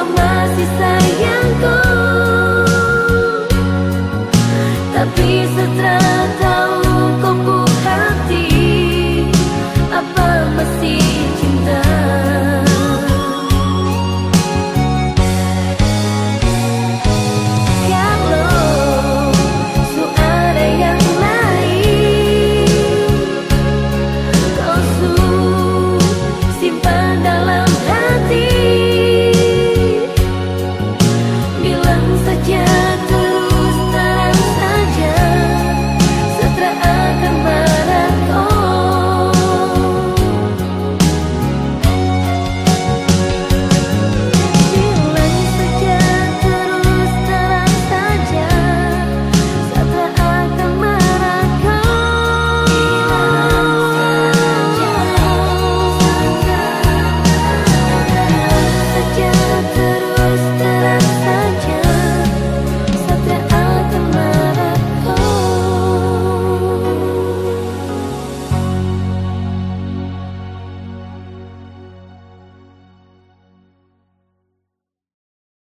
kau masih sayangku.